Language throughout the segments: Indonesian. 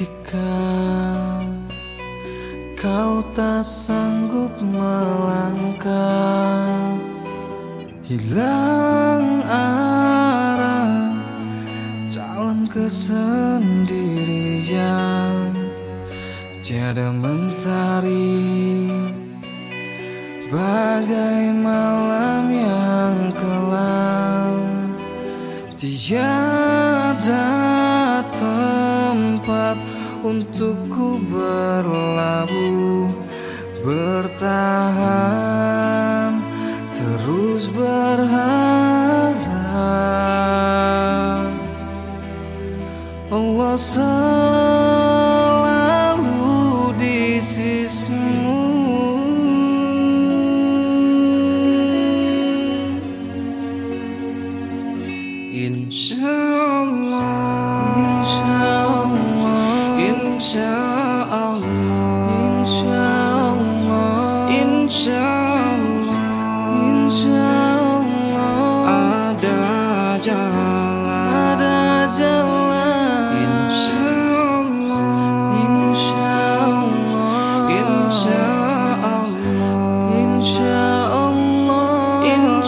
Ketika kau tak sanggup melangkah Hilang arah Jalan kesendirian. Tiada mentari Bagai malam yang kelam. Tiada untukku berlabuh Bertahan terus berharap. Allah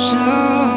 Allah